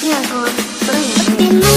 第二个，所。